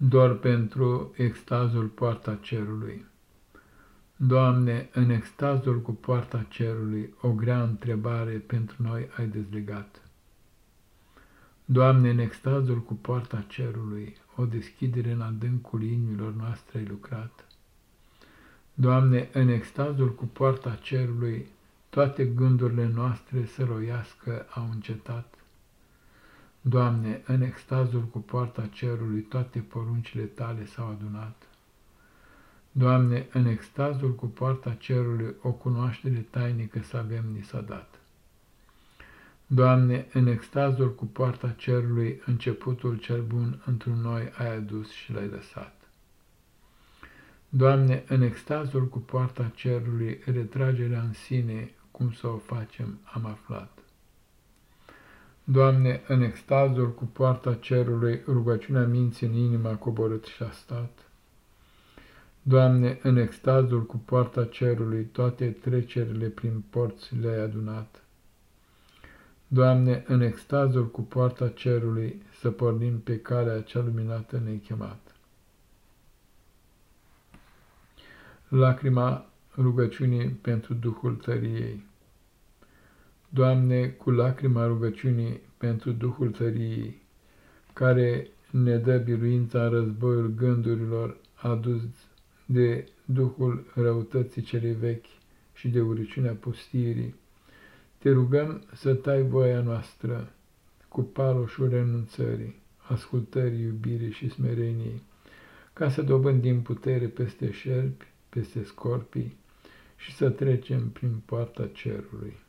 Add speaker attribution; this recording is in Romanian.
Speaker 1: doar pentru extazul poarta cerului. Doamne, în extazul cu poarta cerului, o grea întrebare pentru noi ai dezlegat. Doamne, în extazul cu poarta cerului, o deschidere în adâncul inimilor noastre ai lucrat. Doamne, în extazul cu poarta cerului, toate gândurile noastre să roiască au încetat. Doamne, în extazul cu poarta cerului, toate poruncile tale s-au adunat. Doamne, în extazul cu poarta cerului, o cunoaștere tainică să avem ni s-a dat. Doamne, în extazul cu poarta cerului, începutul cel bun într noi ai adus și l-ai lăsat. Doamne, în extazul cu poarta cerului, retragerea în sine, cum să o facem, am aflat. Doamne, în extazul cu poarta cerului, rugăciunea minții în inima coborât și-a stat. Doamne, în extazul cu poarta cerului, toate trecerile prin porți le-ai adunat. Doamne, în extazul cu poarta cerului, să pornim pe calea cea luminată nechemat. Lacrima rugăciunii pentru Duhul tăriei Doamne, cu lacrima rugăciunii pentru Duhul tăriei, care ne dă biruința în războiul gândurilor adus de Duhul răutății cele vechi și de uriciunea pustirii, te rugăm să tai voia noastră cu paloșul renunțării, ascultării, iubirii și smereniei, ca să dobândim putere peste șerpi, peste scorpii și să trecem prin poarta cerului.